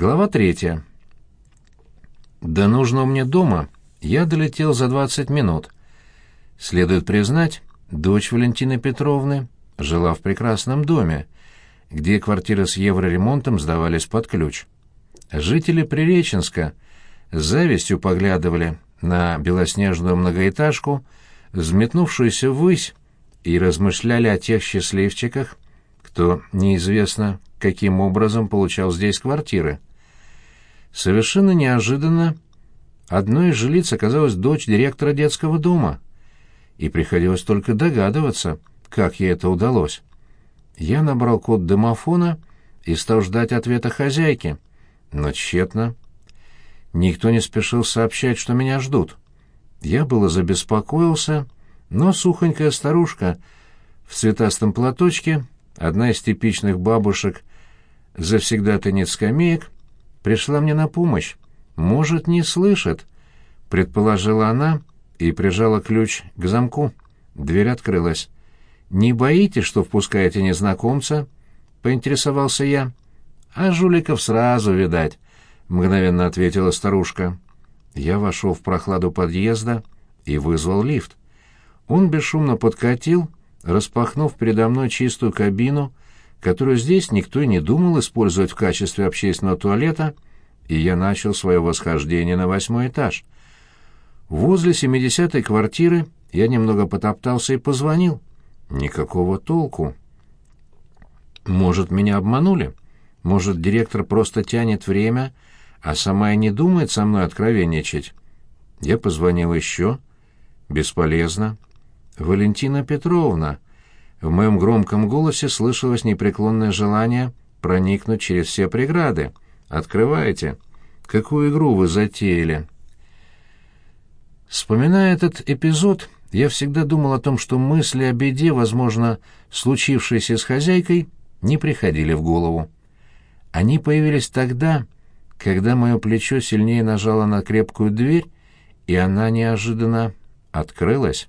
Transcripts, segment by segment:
Глава третья. До нужного мне дома я долетел за 20 минут. Следует признать, дочь Валентины Петровны жила в прекрасном доме, где квартиры с евроремонтом сдавались под ключ. Жители Приреченска с завистью поглядывали на белоснежную многоэтажку, взметнувшуюся ввысь, и размышляли о тех счастливчиках, кто неизвестно каким образом получал здесь квартиры. Совершенно неожиданно одной из жилиц оказалась дочь директора детского дома, и приходилось только догадываться, как ей это удалось. Я набрал код домофона и стал ждать ответа хозяйки, но тщетно. Никто не спешил сообщать, что меня ждут. Я было забеспокоился, но сухонькая старушка в цветастом платочке, одна из типичных бабушек, завсегдатанец скамеек, пришла мне на помощь. Может, не слышит, предположила она и прижала ключ к замку. Дверь открылась. Не боитесь, что впускаете незнакомца? поинтересовался я. А жуликов сразу видать, мгновенно ответила старушка. Я вошел в прохладу подъезда и вызвал лифт. Он бесшумно подкатил, распахнув передо мной чистую кабину которую здесь никто и не думал использовать в качестве общественного туалета, и я начал свое восхождение на восьмой этаж. Возле семидесятой квартиры я немного потоптался и позвонил. Никакого толку. Может, меня обманули? Может, директор просто тянет время, а сама и не думает со мной откровенничать? Я позвонил еще. Бесполезно. «Валентина Петровна», в моем громком голосе слышалось непреклонное желание проникнуть через все преграды. «Открывайте. Какую игру вы затеяли?» Вспоминая этот эпизод, я всегда думал о том, что мысли о беде, возможно, случившейся с хозяйкой, не приходили в голову. Они появились тогда, когда мое плечо сильнее нажало на крепкую дверь, и она неожиданно открылась.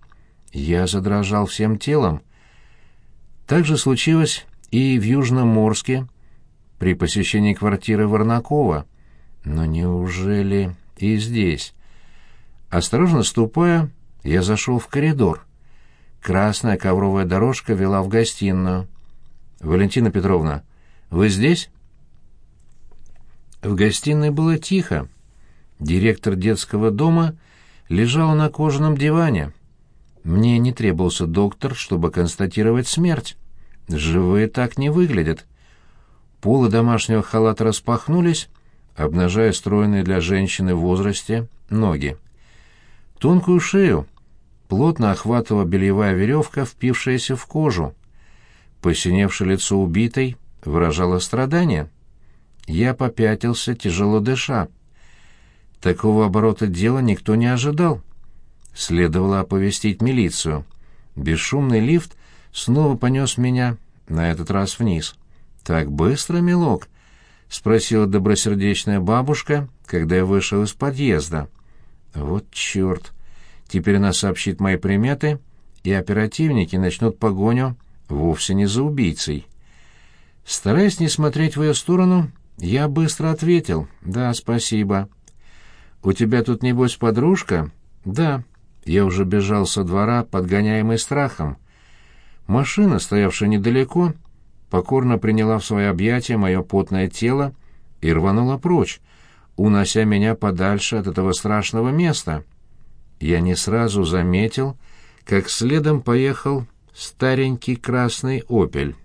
Я задрожал всем телом. Так же случилось и в Южном Морске при посещении квартиры Варнакова. Но неужели и здесь? Осторожно ступая, я зашел в коридор. Красная ковровая дорожка вела в гостиную. «Валентина Петровна, вы здесь?» В гостиной было тихо. Директор детского дома лежал на кожаном диване. Мне не требовался доктор, чтобы констатировать смерть. Живые так не выглядят. Полы домашнего халата распахнулись, обнажая стройные для женщины в возрасте ноги. Тонкую шею плотно охватывала бельевая веревка, впившаяся в кожу. Посиневшее лицо убитой выражало страдание. Я попятился, тяжело дыша. Такого оборота дела никто не ожидал. Следовало оповестить милицию. Бесшумный лифт снова понес меня, на этот раз вниз. «Так быстро, милок?» — спросила добросердечная бабушка, когда я вышел из подъезда. «Вот черт! Теперь она сообщит мои приметы, и оперативники начнут погоню вовсе не за убийцей». Стараясь не смотреть в ее сторону, я быстро ответил «Да, спасибо». «У тебя тут, небось, подружка?» «Да». Я уже бежал со двора, подгоняемый страхом. Машина, стоявшая недалеко, покорно приняла в свои объятия мое потное тело и рванула прочь, унося меня подальше от этого страшного места. Я не сразу заметил, как следом поехал старенький красный «Опель».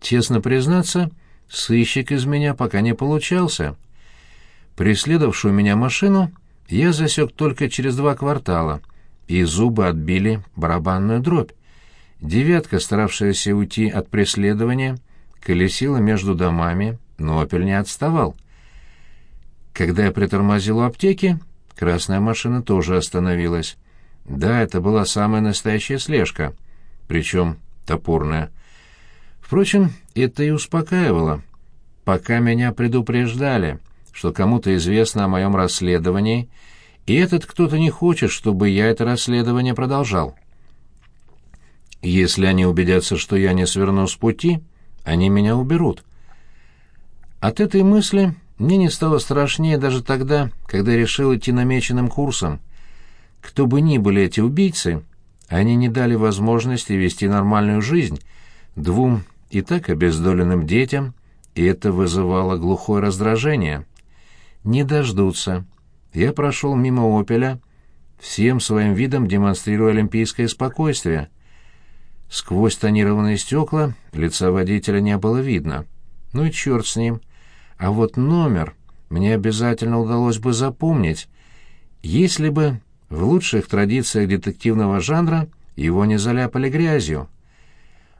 Честно признаться, сыщик из меня пока не получался. Преследовавшую меня машину я засек только через два квартала — и зубы отбили барабанную дробь. Девятка, старавшаяся уйти от преследования, колесила между домами, но «Опель» не отставал. Когда я притормозил у аптеки, красная машина тоже остановилась. Да, это была самая настоящая слежка, причем топорная. Впрочем, это и успокаивало. Пока меня предупреждали, что кому-то известно о моем расследовании — и этот кто-то не хочет, чтобы я это расследование продолжал. Если они убедятся, что я не сверну с пути, они меня уберут. От этой мысли мне не стало страшнее даже тогда, когда решил идти намеченным курсом. Кто бы ни были эти убийцы, они не дали возможности вести нормальную жизнь двум и так обездоленным детям, и это вызывало глухое раздражение. Не дождутся. Я прошел мимо «Опеля», всем своим видом демонстрируя олимпийское спокойствие. Сквозь тонированные стекла лица водителя не было видно. Ну и черт с ним. А вот номер мне обязательно удалось бы запомнить, если бы в лучших традициях детективного жанра его не заляпали грязью.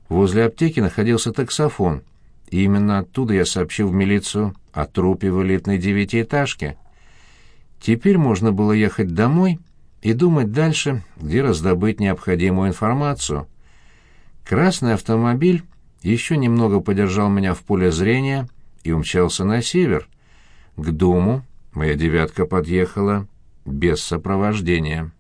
Возле аптеки находился таксофон, и именно оттуда я сообщил в милицию о трупе в элитной девятиэтажке. Теперь можно было ехать домой и думать дальше, где раздобыть необходимую информацию. Красный автомобиль еще немного подержал меня в поле зрения и умчался на север. К дому моя девятка подъехала без сопровождения.